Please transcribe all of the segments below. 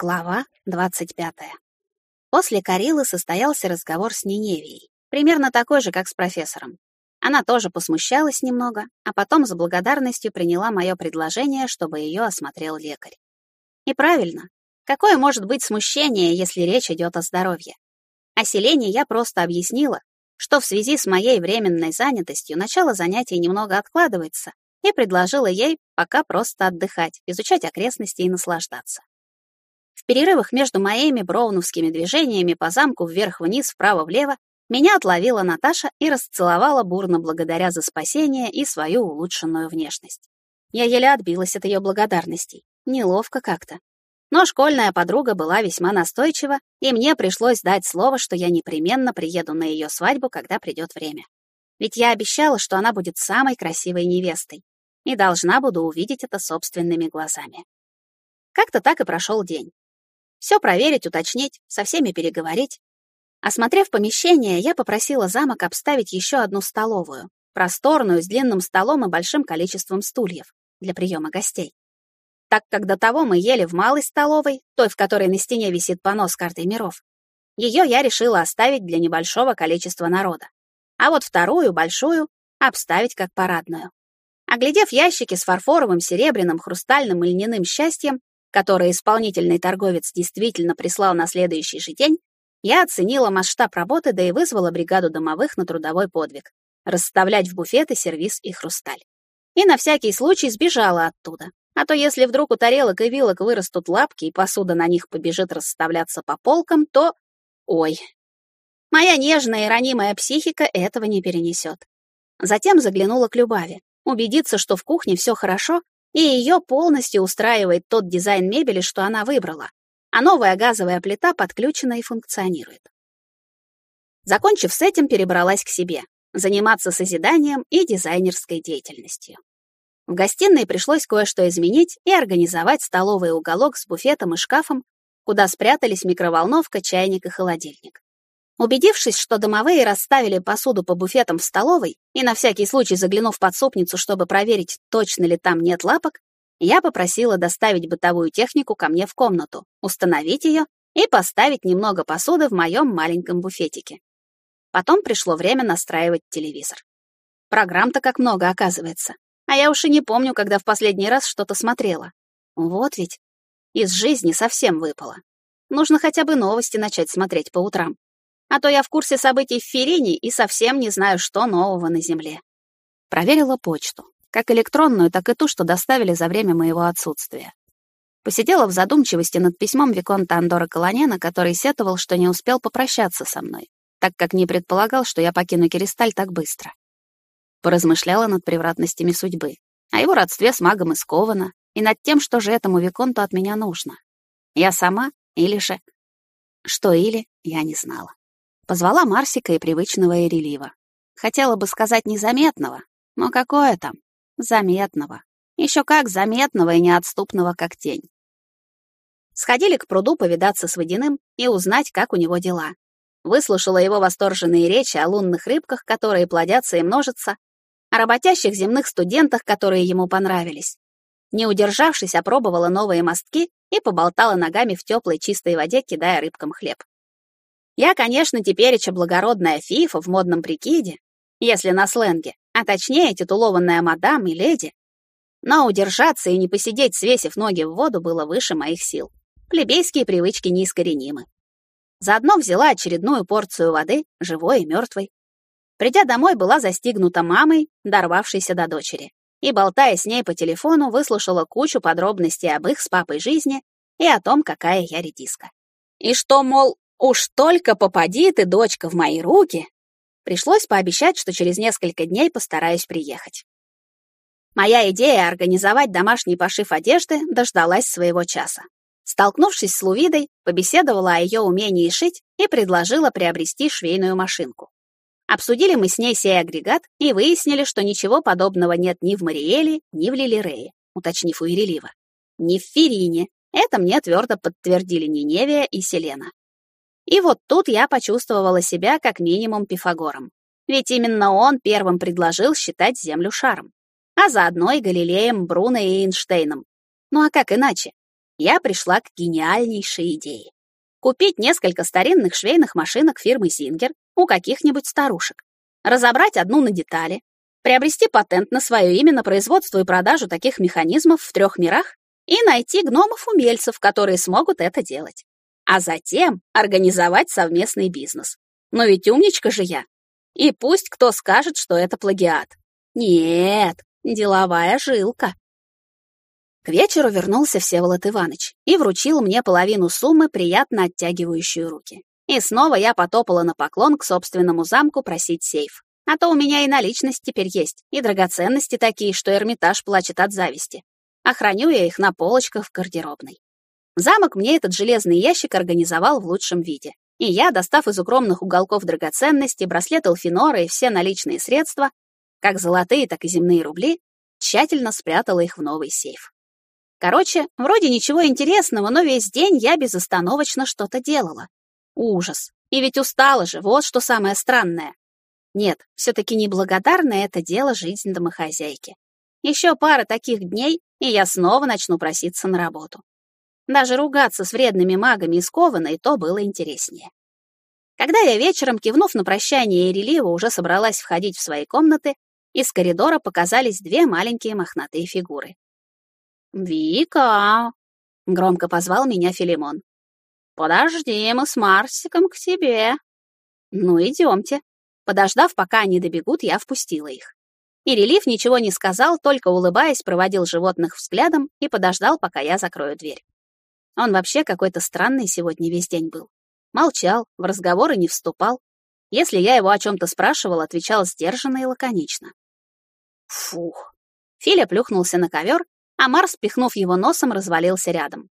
Глава 25. После Карилы состоялся разговор с Ниневией, примерно такой же, как с профессором. Она тоже посмущалась немного, а потом с благодарностью приняла мое предложение, чтобы ее осмотрел лекарь. И правильно. Какое может быть смущение, если речь идет о здоровье? О селении я просто объяснила, что в связи с моей временной занятостью начало занятий немного откладывается, и предложила ей пока просто отдыхать, изучать окрестности и наслаждаться. В перерывах между моими броуновскими движениями по замку вверх-вниз, вправо-влево меня отловила Наташа и расцеловала бурно благодаря за спасение и свою улучшенную внешность. Я еле отбилась от ее благодарностей. Неловко как-то. Но школьная подруга была весьма настойчива, и мне пришлось дать слово, что я непременно приеду на ее свадьбу, когда придет время. Ведь я обещала, что она будет самой красивой невестой, и должна буду увидеть это собственными глазами. Как-то так и прошел день. Все проверить, уточнить, со всеми переговорить. Осмотрев помещение, я попросила замок обставить еще одну столовую, просторную, с длинным столом и большим количеством стульев для приема гостей. Так как до того мы ели в малой столовой, той, в которой на стене висит панно с картой миров, ее я решила оставить для небольшого количества народа. А вот вторую, большую, обставить как парадную. Оглядев ящики с фарфоровым, серебряным, хрустальным и льняным счастьем, которые исполнительный торговец действительно прислал на следующий же день, я оценила масштаб работы, да и вызвала бригаду домовых на трудовой подвиг — расставлять в буфеты сервиз и хрусталь. И на всякий случай сбежала оттуда. А то если вдруг у тарелок и вилок вырастут лапки, и посуда на них побежит расставляться по полкам, то... Ой. Моя нежная и ранимая психика этого не перенесет. Затем заглянула к Любави, убедиться, что в кухне все хорошо, и ее полностью устраивает тот дизайн мебели, что она выбрала, а новая газовая плита подключена и функционирует. Закончив с этим, перебралась к себе, заниматься созиданием и дизайнерской деятельностью. В гостиной пришлось кое-что изменить и организовать столовый уголок с буфетом и шкафом, куда спрятались микроволновка, чайник и холодильник. Убедившись, что домовые расставили посуду по буфетам в столовой, и на всякий случай заглянув под супницу, чтобы проверить, точно ли там нет лапок, я попросила доставить бытовую технику ко мне в комнату, установить ее и поставить немного посуды в моем маленьком буфетике. Потом пришло время настраивать телевизор. Программ-то как много, оказывается. А я уж и не помню, когда в последний раз что-то смотрела. Вот ведь. Из жизни совсем выпало. Нужно хотя бы новости начать смотреть по утрам. А то я в курсе событий в Ферине и совсем не знаю, что нового на Земле. Проверила почту, как электронную, так и ту, что доставили за время моего отсутствия. Посидела в задумчивости над письмом Виконта Андора Колонена, который сетовал, что не успел попрощаться со мной, так как не предполагал, что я покину Киристаль так быстро. Поразмышляла над превратностями судьбы, о его родстве с магом из и над тем, что же этому Виконту от меня нужно. Я сама или же... Что или, я не знала. Позвала Марсика и привычного Эрелива. Хотела бы сказать незаметного, но какое там? Заметного. Еще как заметного и неотступного, как тень. Сходили к пруду повидаться с водяным и узнать, как у него дела. Выслушала его восторженные речи о лунных рыбках, которые плодятся и множатся, о работящих земных студентах, которые ему понравились. Не удержавшись, опробовала новые мостки и поболтала ногами в теплой чистой воде, кидая рыбкам хлеб. Я, конечно, тепереча благородная фифа в модном прикиде, если на сленге, а точнее титулованная мадам и леди. Но удержаться и не посидеть, свесив ноги в воду, было выше моих сил. Плебейские привычки неискоренимы. Заодно взяла очередную порцию воды, живой и мертвой. Придя домой, была застигнута мамой, дорвавшейся до дочери. И, болтая с ней по телефону, выслушала кучу подробностей об их с папой жизни и о том, какая я редиска. И что, мол, Уж только попади ты, дочка, в мои руки. Пришлось пообещать, что через несколько дней постараюсь приехать. Моя идея организовать домашний пошив одежды дождалась своего часа. Столкнувшись с Лувидой, побеседовала о ее умении шить и предложила приобрести швейную машинку. Обсудили мы с ней сей агрегат и выяснили, что ничего подобного нет ни в Мариэле, ни в Лилирее, уточнив у Ирелива. Ни в Ферине. Это мне твердо подтвердили Ниневия и Селена. И вот тут я почувствовала себя как минимум Пифагором. Ведь именно он первым предложил считать Землю шаром. А заодно и Галилеем, Бруно и Эйнштейном. Ну а как иначе? я пришла к гениальнейшей идее. Купить несколько старинных швейных машинок фирмы Зингер у каких-нибудь старушек, разобрать одну на детали, приобрести патент на свое имя на производство и продажу таких механизмов в трех мирах и найти гномов-умельцев, которые смогут это делать. А затем организовать совместный бизнес. Но ведь умничка же я. И пусть кто скажет, что это плагиат. Нет, деловая жилка. К вечеру вернулся Всеволод Иванович и вручил мне половину суммы, приятно оттягивающую руки. И снова я потопала на поклон к собственному замку просить сейф. А то у меня и наличность теперь есть, и драгоценности такие, что Эрмитаж плачет от зависти. Охраню я их на полочках в гардеробной. Замок мне этот железный ящик организовал в лучшем виде. И я, достав из укромных уголков драгоценности, браслет Элфинора и все наличные средства, как золотые, так и земные рубли, тщательно спрятала их в новый сейф. Короче, вроде ничего интересного, но весь день я безостановочно что-то делала. Ужас. И ведь устала же, вот что самое странное. Нет, все-таки неблагодарное это дело жизнь домохозяйки. Еще пара таких дней, и я снова начну проситься на работу. Даже ругаться с вредными магами и то было интереснее. Когда я вечером, кивнув на прощание Эрелива, уже собралась входить в свои комнаты, из коридора показались две маленькие мохнатые фигуры. «Вика!» — громко позвал меня Филимон. «Подожди, мы с Марсиком к тебе». «Ну, идемте». Подождав, пока они добегут, я впустила их. И релиф ничего не сказал, только улыбаясь, проводил животных взглядом и подождал, пока я закрою дверь. Он вообще какой-то странный сегодня весь день был. Молчал, в разговоры не вступал. Если я его о чем-то спрашивал, отвечал сдержанно и лаконично. Фух. Филя плюхнулся на ковер, а Марс, пихнув его носом, развалился рядом.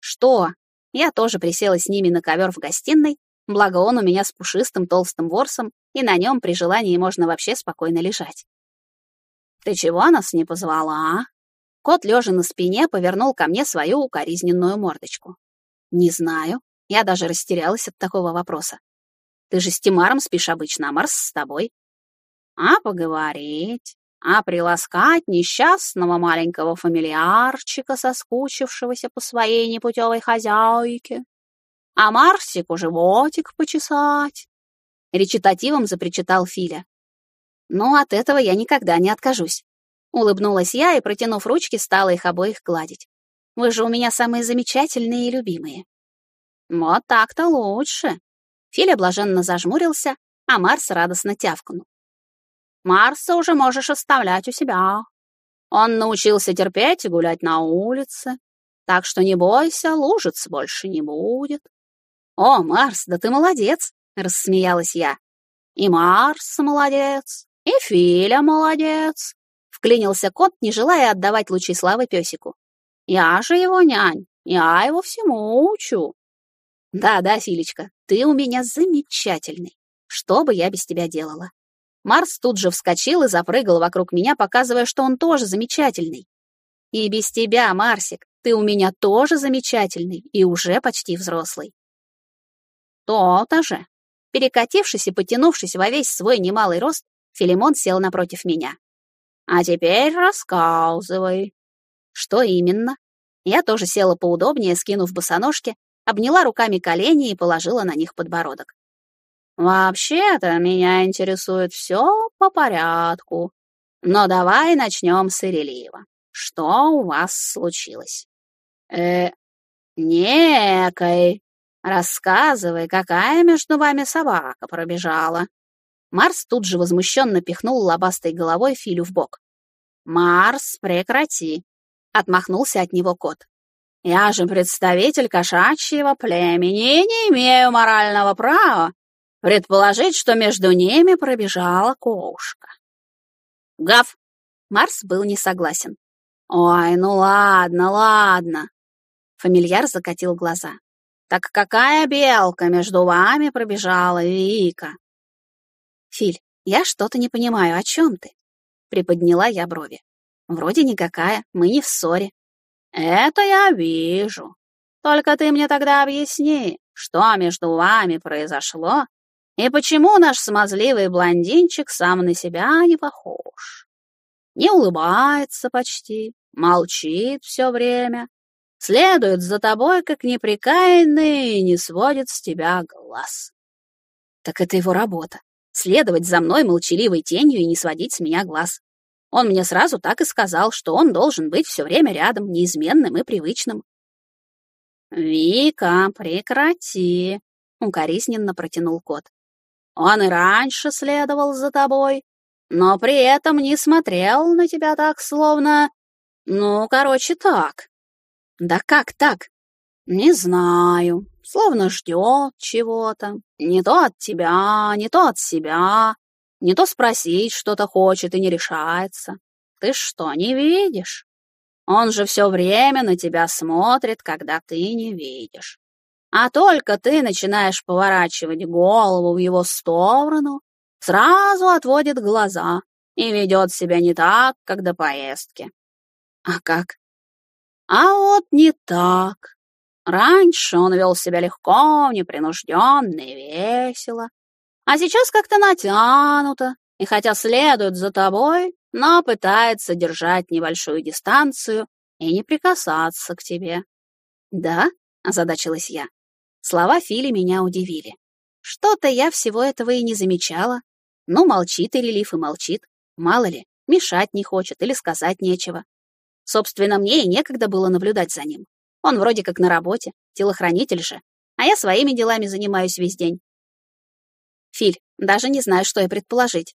Что? Я тоже присела с ними на ковер в гостиной, благо он у меня с пушистым толстым ворсом, и на нем при желании можно вообще спокойно лежать. «Ты чего нас не позвала, а?» Кот, лежа на спине, повернул ко мне свою укоризненную мордочку. «Не знаю. Я даже растерялась от такого вопроса. Ты же с Тимаром спишь обычно, а Марс с тобой». «А поговорить? А приласкать несчастного маленького фамильярчика, соскучившегося по своей непутевой хозяйке? А Марсику животик почесать?» Речитативом запричитал Филя. Но от этого я никогда не откажусь. Улыбнулась я и, протянув ручки, стала их обоих гладить. Вы же у меня самые замечательные и любимые. Вот так-то лучше. Филя блаженно зажмурился, а Марс радостно тявкнул. Марса уже можешь оставлять у себя. Он научился терпеть и гулять на улице, так что не бойся, лужиц больше не будет. О, Марс, да ты молодец, рассмеялась я. И Марс молодец, «И Филя молодец!» — вклинился кот, не желая отдавать лучи славы песику. «Я же его нянь, я его всему учу!» «Да-да, Филечка, ты у меня замечательный. Что бы я без тебя делала?» Марс тут же вскочил и запрыгал вокруг меня, показывая, что он тоже замечательный. «И без тебя, Марсик, ты у меня тоже замечательный и уже почти взрослый». «То-то же!» Перекатившись и потянувшись во весь свой немалый рост, Филимон сел напротив меня. «А теперь рассказывай». «Что именно?» Я тоже села поудобнее, скинув босоножки, обняла руками колени и положила на них подбородок. «Вообще-то меня интересует все по порядку. Но давай начнем с Ирелиева. Что у вас случилось?» «Э, некой. Рассказывай, какая между вами собака пробежала?» Марс тут же возмущенно пихнул лобастой головой Филю в бок. «Марс, прекрати!» — отмахнулся от него кот. «Я же представитель кошачьего племени и не имею морального права предположить, что между ними пробежала кошка». «Гав!» — Марс был не согласен. «Ой, ну ладно, ладно!» Фамильяр закатил глаза. «Так какая белка между вами пробежала, Вика?» «Филь, я что-то не понимаю, о чем ты?» Приподняла я брови. «Вроде никакая, мы не в ссоре». «Это я вижу. Только ты мне тогда объясни, что между вами произошло и почему наш смазливый блондинчик сам на себя не похож. Не улыбается почти, молчит все время, следует за тобой, как неприкаянный, и не сводит с тебя глаз. Так это его работа — следовать за мной молчаливой тенью и не сводить с меня глаз. Он мне сразу так и сказал, что он должен быть все время рядом, неизменным и привычным. «Вика, прекрати!» — укоризненно протянул кот. «Он и раньше следовал за тобой, но при этом не смотрел на тебя так, словно... Ну, короче, так. Да как так? Не знаю. Словно ждет чего-то. Не то от тебя, не то от себя. Не то спросить что-то хочет и не решается. Ты что, не видишь? Он же все время на тебя смотрит, когда ты не видишь. А только ты начинаешь поворачивать голову в его сторону, сразу отводит глаза и ведет себя не так, как до поездки. А как? А вот не так. Раньше он вел себя легко, непринужденно и весело. А сейчас как-то натянуто, и хотя следует за тобой, но пытается держать небольшую дистанцию и не прикасаться к тебе. «Да?» — озадачилась я. Слова Фили меня удивили. Что-то я всего этого и не замечала. Ну, молчит и релиф, и молчит. Мало ли, мешать не хочет или сказать нечего. Собственно, мне и некогда было наблюдать за ним. Он вроде как на работе, телохранитель же, а я своими делами занимаюсь весь день. Филь, даже не знаю, что и предположить.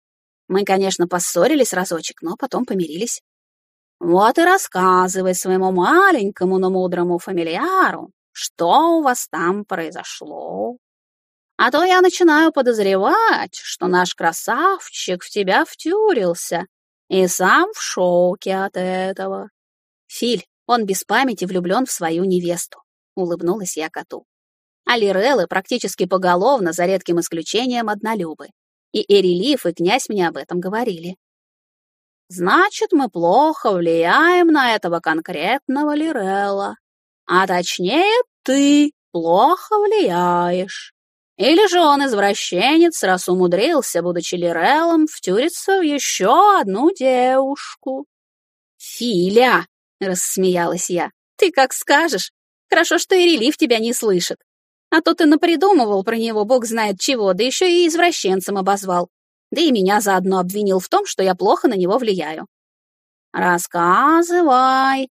Мы, конечно, поссорились разочек, но потом помирились. Вот и рассказывай своему маленькому, но мудрому фамильяру, что у вас там произошло. А то я начинаю подозревать, что наш красавчик в тебя втюрился и сам в шоке от этого. Филь, он без памяти влюблен в свою невесту, улыбнулась я коту. А Лиреллы практически поголовно, за редким исключением, однолюбы. И Эрелиф, и князь мне об этом говорили. Значит, мы плохо влияем на этого конкретного Лирелла. А точнее, ты плохо влияешь. Или же он извращенец, раз умудрился, будучи Лиреллом, втюриться в еще одну девушку. «Филя!» — рассмеялась я. «Ты как скажешь. Хорошо, что и релиф тебя не слышит. А то ты напридумывал про него бог знает чего, да еще и извращенцем обозвал. Да и меня заодно обвинил в том, что я плохо на него влияю». «Рассказывай!»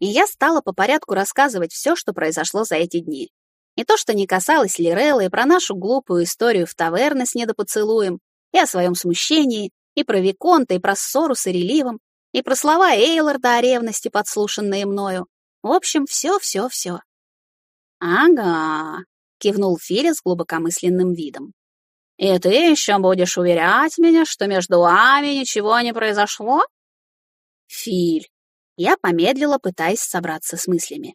И я стала по порядку рассказывать все, что произошло за эти дни. И то, что не касалось Лиреллы, и про нашу глупую историю в таверне с недопоцелуем, и о своем смущении, и про Виконта, и про ссору с Иреливом, и про слова Эйларда о ревности, подслушанные мною. В общем, все-все-все. «Ага», — кивнул Филя с глубокомысленным видом. «И ты еще будешь уверять меня, что между вами ничего не произошло?» «Филь», — я помедлила, пытаясь собраться с мыслями.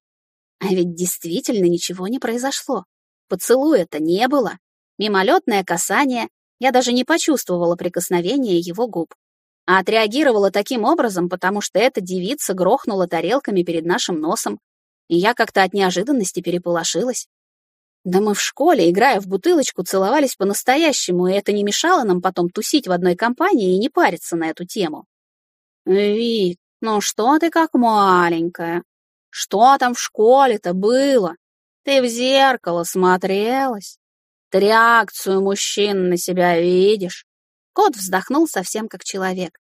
А ведь действительно ничего не произошло. Поцелуя-то не было. Мимолетное касание, я даже не почувствовала прикосновения его губ. А отреагировала таким образом, потому что эта девица грохнула тарелками перед нашим носом, и я как-то от неожиданности переполошилась. Да мы в школе, играя в бутылочку, целовались по-настоящему, и это не мешало нам потом тусить в одной компании и не париться на эту тему. «Вик, ну что ты как маленькая?» Что там в школе-то было? Ты в зеркало смотрелась? Ты реакцию мужчин на себя видишь? Кот вздохнул совсем как человек.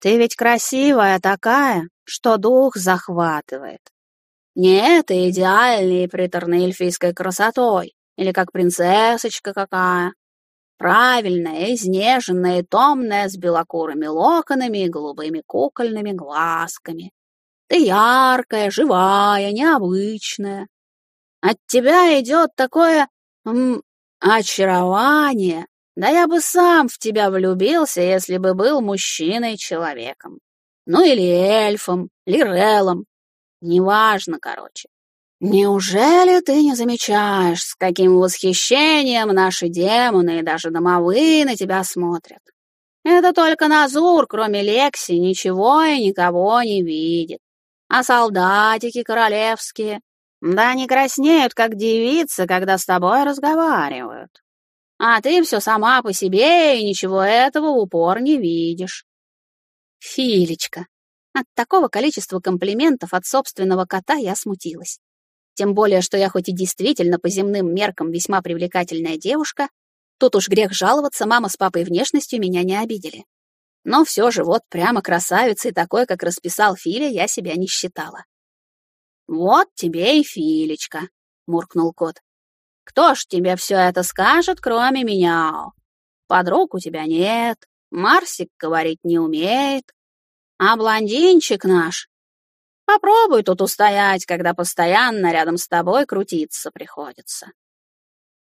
Ты ведь красивая такая, что дух захватывает. Не это идеальной приторной эльфийской красотой, или как принцессочка какая. Правильная, изнеженная и томная, с белокурыми локонами и голубыми кукольными глазками. Ты яркая, живая, необычная. От тебя идет такое м, очарование. Да я бы сам в тебя влюбился, если бы был мужчиной-человеком. Ну или эльфом, лирелом. Неважно, короче. Неужели ты не замечаешь, с каким восхищением наши демоны и даже домовые на тебя смотрят? Это только Назур, кроме Лекси, ничего и никого не видит а солдатики королевские, да не краснеют, как девицы, когда с тобой разговаривают. А ты все сама по себе и ничего этого в упор не видишь. Филечка, От такого количества комплиментов от собственного кота я смутилась. Тем более, что я хоть и действительно по земным меркам весьма привлекательная девушка, тут уж грех жаловаться, мама с папой внешностью меня не обидели. Но все же вот прямо красавицей такой, как расписал Филя, я себя не считала. «Вот тебе и Филечка», — муркнул кот. «Кто ж тебе все это скажет, кроме меня? Подруг у тебя нет, Марсик говорить не умеет, а блондинчик наш... Попробуй тут устоять, когда постоянно рядом с тобой крутиться приходится».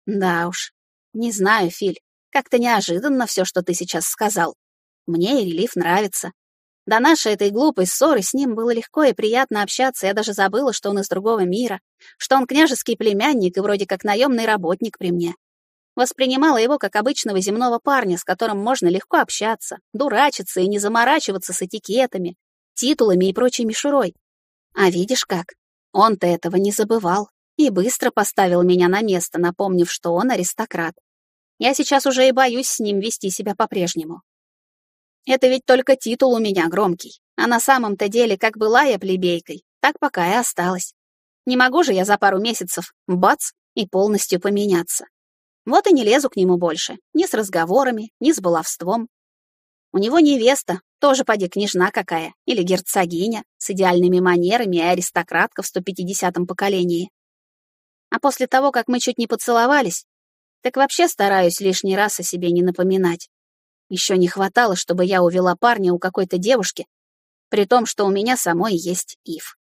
«Да уж, не знаю, Филь, как-то неожиданно все, что ты сейчас сказал. Мне и релиф нравится. До нашей этой глупой ссоры с ним было легко и приятно общаться, я даже забыла, что он из другого мира, что он княжеский племянник и вроде как наемный работник при мне. Воспринимала его как обычного земного парня, с которым можно легко общаться, дурачиться и не заморачиваться с этикетами, титулами и прочей мишурой. А видишь как? Он-то этого не забывал и быстро поставил меня на место, напомнив, что он аристократ. Я сейчас уже и боюсь с ним вести себя по-прежнему. Это ведь только титул у меня громкий. А на самом-то деле, как была я плебейкой, так пока и осталась. Не могу же я за пару месяцев, бац, и полностью поменяться. Вот и не лезу к нему больше, ни с разговорами, ни с баловством. У него невеста, тоже поди княжна какая, или герцогиня, с идеальными манерами и аристократка в 150-м поколении. А после того, как мы чуть не поцеловались, так вообще стараюсь лишний раз о себе не напоминать. Еще не хватало, чтобы я увела парня у какой-то девушки, при том, что у меня самой есть Ив.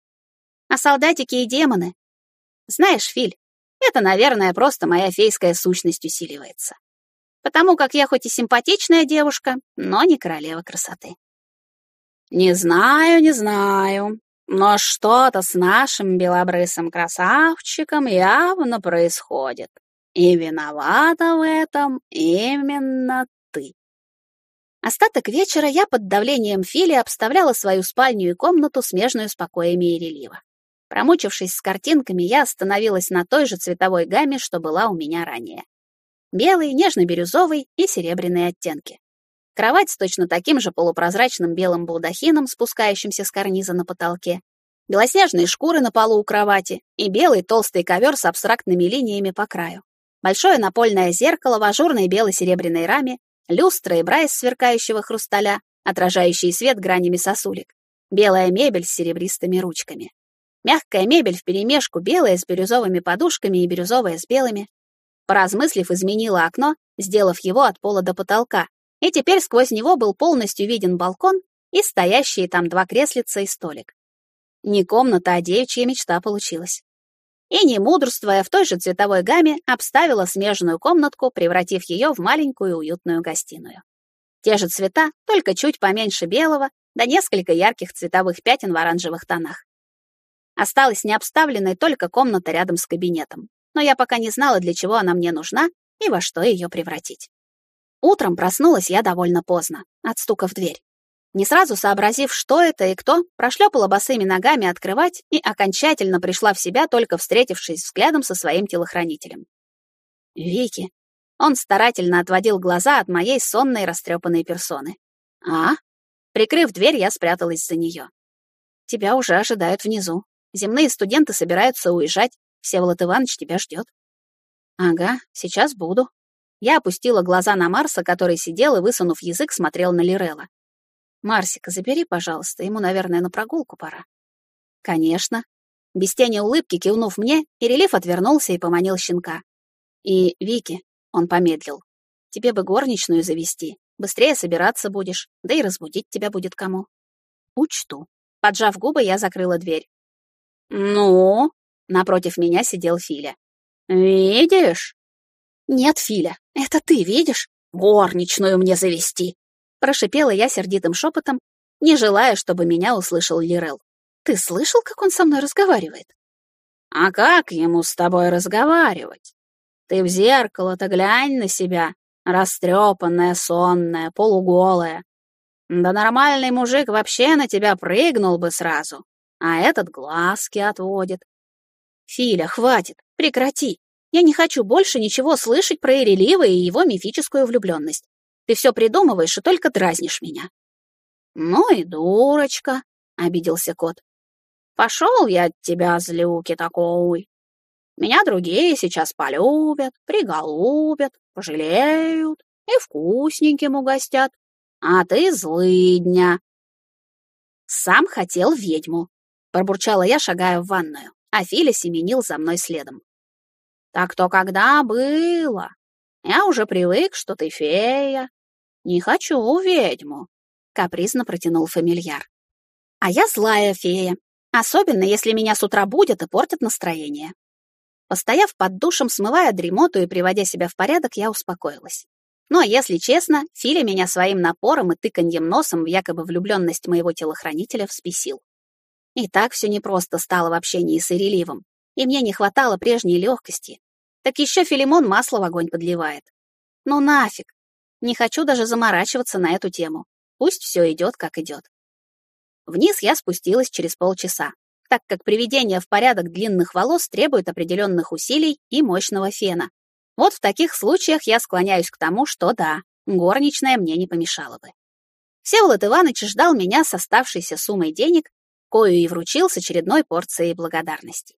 А солдатики и демоны? Знаешь, Филь, это, наверное, просто моя фейская сущность усиливается. Потому как я хоть и симпатичная девушка, но не королева красоты. Не знаю, не знаю, но что-то с нашим белобрысым красавчиком явно происходит. И виновата в этом именно Остаток вечера я под давлением Фили обставляла свою спальню и комнату, смежную с покоями и релива. Промучившись с картинками, я остановилась на той же цветовой гамме, что была у меня ранее. Белый, нежно-бирюзовый и серебряные оттенки. Кровать с точно таким же полупрозрачным белым балдахином, спускающимся с карниза на потолке, белоснежные шкуры на полу у кровати и белый толстый ковер с абстрактными линиями по краю. Большое напольное зеркало в ажурной бело-серебряной раме люстра и бра из сверкающего хрусталя, отражающий свет гранями сосулек, белая мебель с серебристыми ручками. Мягкая мебель вперемешку, белая с бирюзовыми подушками и бирюзовая с белыми. Поразмыслив, изменила окно, сделав его от пола до потолка, и теперь сквозь него был полностью виден балкон и стоящие там два креслица и столик. Не комната, а девичья мечта получилась и, не мудрствуя в той же цветовой гамме, обставила смежную комнатку, превратив ее в маленькую уютную гостиную. Те же цвета, только чуть поменьше белого, да несколько ярких цветовых пятен в оранжевых тонах. Осталась необставленной только комната рядом с кабинетом, но я пока не знала, для чего она мне нужна и во что ее превратить. Утром проснулась я довольно поздно, от стука в дверь. Не сразу сообразив, что это и кто, прошлепала босыми ногами открывать и окончательно пришла в себя, только встретившись взглядом со своим телохранителем. «Вики». Он старательно отводил глаза от моей сонной растрепанной персоны. «А?» Прикрыв дверь, я спряталась за нее. «Тебя уже ожидают внизу. Земные студенты собираются уезжать. Всеволод Иванович тебя ждет». «Ага, сейчас буду». Я опустила глаза на Марса, который сидел и, высунув язык, смотрел на Лирелла. «Марсика, забери, пожалуйста, ему, наверное, на прогулку пора». «Конечно». Без тени улыбки кивнув мне, Ирелиф отвернулся и поманил щенка. «И, Вики», — он помедлил, — «тебе бы горничную завести. Быстрее собираться будешь, да и разбудить тебя будет кому». «Учту». Поджав губы, я закрыла дверь. «Ну?» — напротив меня сидел Филя. «Видишь?» «Нет, Филя, это ты видишь? Горничную мне завести!» Прошипела я сердитым шепотом, не желая, чтобы меня услышал Лирел. «Ты слышал, как он со мной разговаривает?» «А как ему с тобой разговаривать? Ты в зеркало-то глянь на себя, растрепанная, сонная, полуголая. Да нормальный мужик вообще на тебя прыгнул бы сразу, а этот глазки отводит. Филя, хватит, прекрати. Я не хочу больше ничего слышать про Ирелива и его мифическую влюбленность. Ты все придумываешь и только дразнишь меня». «Ну и дурочка», обиделся кот. «Пошел я от тебя, злюки такой. Меня другие сейчас полюбят, приголубят, пожалеют и вкусненьким угостят. А ты злыдня». «Сам хотел ведьму», — пробурчала я, шагая в ванную, а Филя семенил за мной следом. «Так то когда было? Я уже привык, что ты фея. Не хочу ведьму», — капризно протянул фамильяр. «А я злая фея, особенно если меня с утра будет и портят настроение». Постояв под душем, смывая дремоту и приводя себя в порядок, я успокоилась. Но, если честно, Филя меня своим напором и тыканьем носом в якобы влюбленность моего телохранителя взбесил. И так все непросто стало в общении с Иреливом, и мне не хватало прежней легкости. Так еще Филимон масло в огонь подливает. Ну нафиг. Не хочу даже заморачиваться на эту тему. Пусть все идет, как идет. Вниз я спустилась через полчаса, так как приведение в порядок длинных волос требует определенных усилий и мощного фена. Вот в таких случаях я склоняюсь к тому, что да, горничная мне не помешала бы. Всеволод Иванович ждал меня с оставшейся суммой денег, кою и вручил с очередной порцией благодарности.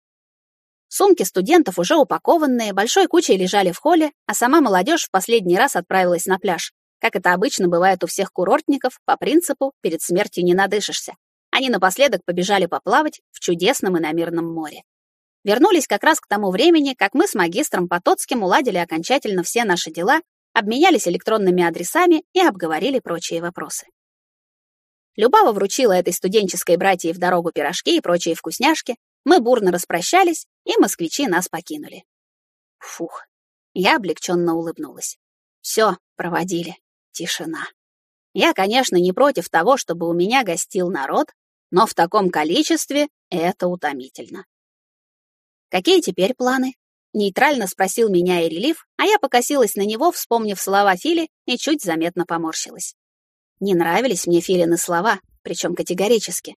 Сумки студентов, уже упакованные, большой кучей лежали в холле, а сама молодежь в последний раз отправилась на пляж, как это обычно бывает у всех курортников, по принципу «перед смертью не надышишься». Они напоследок побежали поплавать в чудесном и намирном море. Вернулись как раз к тому времени, как мы с магистром Потоцким уладили окончательно все наши дела, обменялись электронными адресами и обговорили прочие вопросы. Любава вручила этой студенческой братье в дорогу пирожки и прочие вкусняшки, мы бурно распрощались, и москвичи нас покинули. Фух, я облегченно улыбнулась. Все, проводили. Тишина. Я, конечно, не против того, чтобы у меня гостил народ, но в таком количестве это утомительно. Какие теперь планы? Нейтрально спросил меня Эрелив, а я покосилась на него, вспомнив слова Фили, и чуть заметно поморщилась. Не нравились мне Филины слова, причем категорически.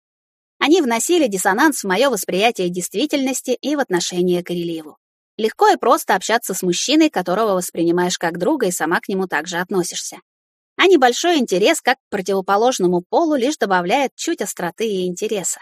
Они вносили диссонанс в мое восприятие действительности и в отношение к Эрелеву. Легко и просто общаться с мужчиной, которого воспринимаешь как друга и сама к нему также относишься. А небольшой интерес как к противоположному полу лишь добавляет чуть остроты и интереса.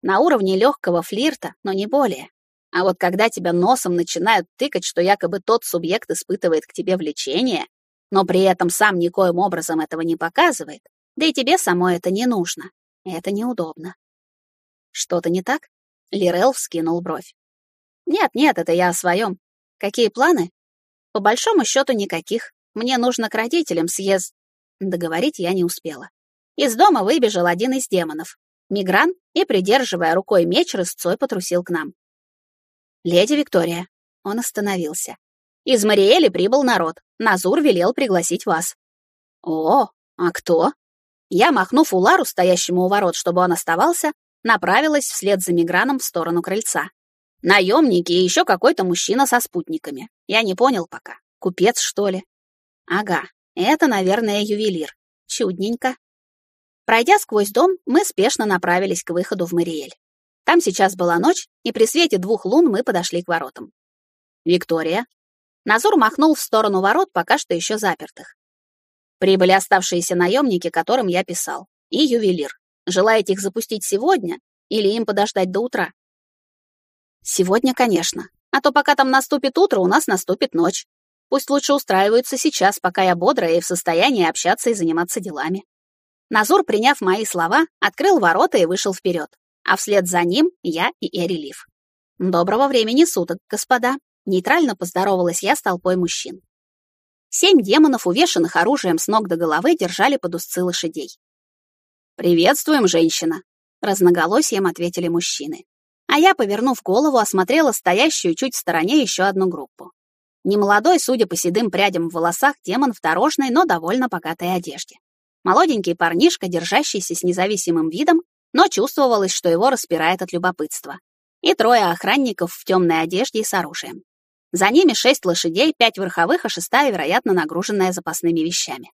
На уровне легкого флирта, но не более. А вот когда тебя носом начинают тыкать, что якобы тот субъект испытывает к тебе влечение, но при этом сам никоим образом этого не показывает, да и тебе самой это не нужно, это неудобно. Что-то не так? Лирел вскинул бровь. Нет, нет, это я о своем. Какие планы? По большому счету никаких. Мне нужно к родителям съезд... Договорить я не успела. Из дома выбежал один из демонов. Мигран и, придерживая рукой меч, рысцой потрусил к нам. «Леди Виктория». Он остановился. «Из Мариэли прибыл народ. Назур велел пригласить вас». «О, а кто?» Я, махнув Улару, стоящему у ворот, чтобы он оставался, направилась вслед за Миграном в сторону крыльца. Наемники и еще какой-то мужчина со спутниками. Я не понял пока. Купец, что ли? Ага, это, наверное, ювелир. Чудненько. Пройдя сквозь дом, мы спешно направились к выходу в Мариэль. Там сейчас была ночь, и при свете двух лун мы подошли к воротам. «Виктория». Назур махнул в сторону ворот, пока что еще запертых. Прибыли оставшиеся наемники, которым я писал, и ювелир. Желаете их запустить сегодня или им подождать до утра? Сегодня, конечно. А то пока там наступит утро, у нас наступит ночь. Пусть лучше устраиваются сейчас, пока я бодрая и в состоянии общаться и заниматься делами. Назур, приняв мои слова, открыл ворота и вышел вперед а вслед за ним я и Эрелив. «Доброго времени суток, господа!» Нейтрально поздоровалась я с толпой мужчин. Семь демонов, увешанных оружием с ног до головы, держали под узцы лошадей. «Приветствуем, женщина!» — разноголосием ответили мужчины. А я, повернув голову, осмотрела стоящую чуть в стороне еще одну группу. Немолодой, судя по седым прядям в волосах, демон в дорожной, но довольно богатой одежде. Молоденький парнишка, держащийся с независимым видом, но чувствовалось, что его распирает от любопытства. И трое охранников в темной одежде и с оружием. За ними шесть лошадей, пять верховых, а шестая, вероятно, нагруженная запасными вещами.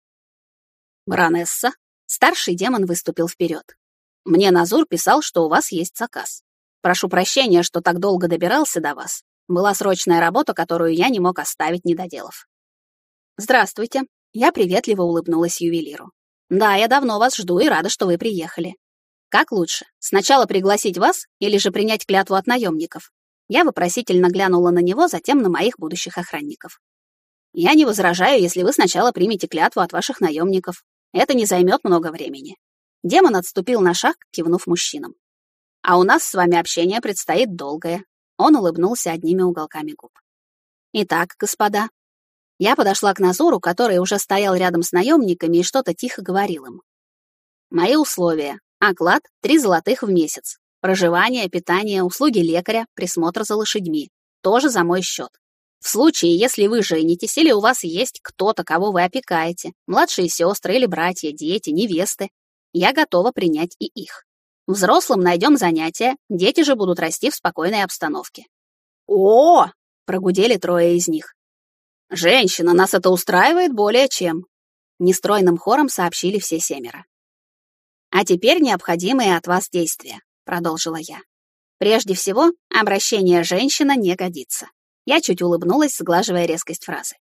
«Баронесса», старший демон выступил вперед. «Мне Назур писал, что у вас есть заказ. Прошу прощения, что так долго добирался до вас. Была срочная работа, которую я не мог оставить, не доделав». «Здравствуйте», — я приветливо улыбнулась ювелиру. «Да, я давно вас жду и рада, что вы приехали. Как лучше, сначала пригласить вас или же принять клятву от наемников? Я вопросительно глянула на него, затем на моих будущих охранников. Я не возражаю, если вы сначала примете клятву от ваших наемников. Это не займет много времени. Демон отступил на шаг, кивнув мужчинам. А у нас с вами общение предстоит долгое. Он улыбнулся одними уголками губ. Итак, господа. Я подошла к Назуру, который уже стоял рядом с наемниками и что-то тихо говорил им. Мои условия. Оклад — три золотых в месяц. Проживание, питание, услуги лекаря, присмотр за лошадьми. Тоже за мой счет. В случае, если вы женитесь или у вас есть кто-то, кого вы опекаете, младшие сестры или братья, дети, невесты, я готова принять и их. Взрослым найдем занятия, дети же будут расти в спокойной обстановке. О! прогудели трое из них. Женщина, нас это устраивает более чем. Нестройным хором сообщили все семеро. А теперь необходимые от вас действия, продолжила я. Прежде всего, обращение женщина не годится. Я чуть улыбнулась, сглаживая резкость фразы.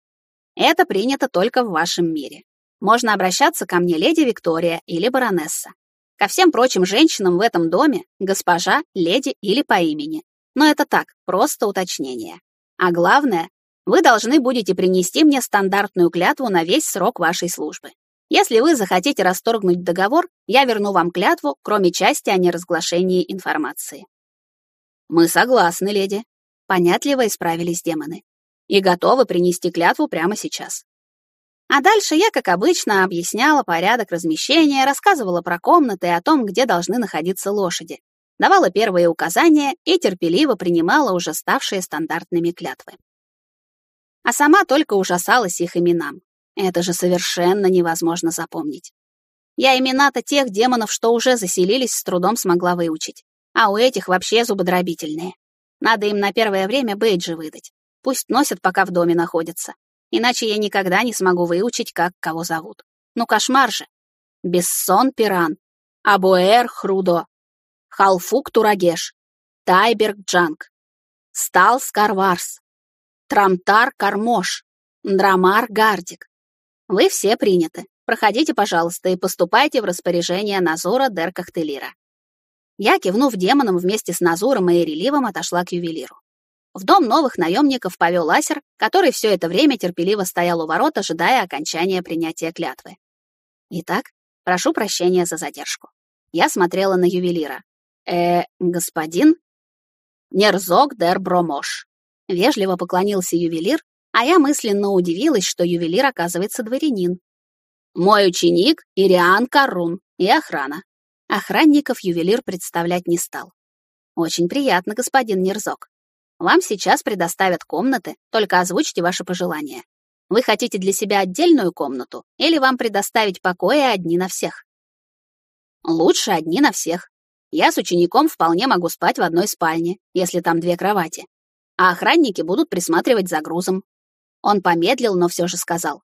Это принято только в вашем мире. Можно обращаться ко мне леди Виктория или баронесса. Ко всем прочим женщинам в этом доме госпожа, леди или по имени. Но это так, просто уточнение. А главное, вы должны будете принести мне стандартную клятву на весь срок вашей службы. Если вы захотите расторгнуть договор, я верну вам клятву, кроме части о неразглашении информации. Мы согласны, леди. Понятливо исправились демоны. И готовы принести клятву прямо сейчас. А дальше я, как обычно, объясняла порядок размещения, рассказывала про комнаты и о том, где должны находиться лошади, давала первые указания и терпеливо принимала уже ставшие стандартными клятвы. А сама только ужасалась их именам. Это же совершенно невозможно запомнить. Я имена-то тех демонов, что уже заселились, с трудом смогла выучить. А у этих вообще зубодробительные. Надо им на первое время бейджи выдать. Пусть носят, пока в доме находятся. Иначе я никогда не смогу выучить, как кого зовут. Ну, кошмар же. Бессон Пиран, Абуэр Хрудо, Халфук Турагеш, Тайберг Джанг, Стал Скарварс, Трамтар Кармош, Драмар Гардик. Вы все приняты. Проходите, пожалуйста, и поступайте в распоряжение Назура Деркахтелира. Я, кивнув демоном вместе с Назуром и Эреливом, отошла к ювелиру. В дом новых наемников повел Ласер, который все это время терпеливо стоял у ворот, ожидая окончания принятия клятвы. Итак, прошу прощения за задержку. Я смотрела на ювелира. Э, господин? Нерзок дер Бромош. Вежливо поклонился ювелир, а я мысленно удивилась, что ювелир оказывается дворянин. Мой ученик Ириан Карун и охрана. Охранников ювелир представлять не стал. Очень приятно, господин Нерзок. Вам сейчас предоставят комнаты, только озвучьте ваши пожелания. Вы хотите для себя отдельную комнату или вам предоставить покои одни на всех? Лучше одни на всех. Я с учеником вполне могу спать в одной спальне, если там две кровати. А охранники будут присматривать за грузом. Он помедлил, но все же сказал.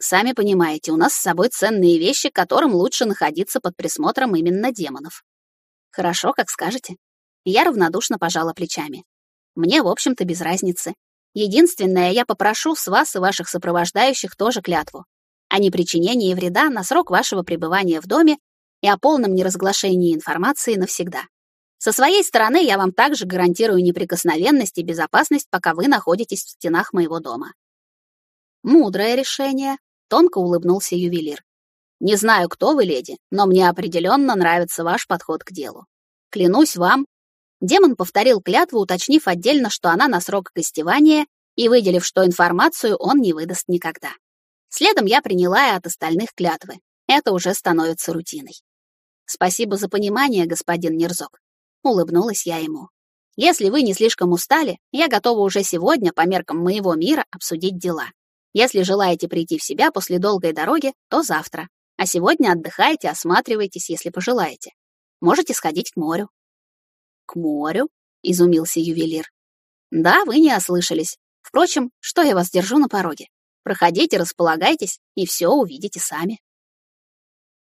Сами понимаете, у нас с собой ценные вещи, которым лучше находиться под присмотром именно демонов. Хорошо, как скажете. Я равнодушно пожала плечами. Мне, в общем-то, без разницы. Единственное, я попрошу с вас и ваших сопровождающих тоже клятву о непричинении вреда на срок вашего пребывания в доме и о полном неразглашении информации навсегда. Со своей стороны я вам также гарантирую неприкосновенность и безопасность, пока вы находитесь в стенах моего дома. Мудрое решение, тонко улыбнулся ювелир. Не знаю, кто вы, леди, но мне определенно нравится ваш подход к делу. Клянусь вам, Демон повторил клятву, уточнив отдельно, что она на срок гостевания, и выделив, что информацию он не выдаст никогда. Следом я приняла и от остальных клятвы. Это уже становится рутиной. Спасибо за понимание, господин Нерзок. Улыбнулась я ему. Если вы не слишком устали, я готова уже сегодня, по меркам моего мира, обсудить дела. Если желаете прийти в себя после долгой дороги, то завтра. А сегодня отдыхайте, осматривайтесь, если пожелаете. Можете сходить к морю. «К морю?» — изумился ювелир. «Да, вы не ослышались. Впрочем, что я вас держу на пороге? Проходите, располагайтесь, и все увидите сами».